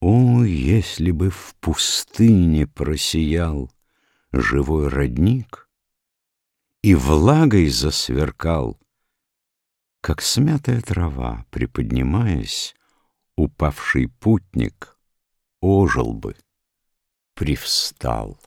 О, если бы в пустыне просиял Живой родник и влагой засверкал, Как смятая трава, приподнимаясь, Упавший путник ожил бы, привстал.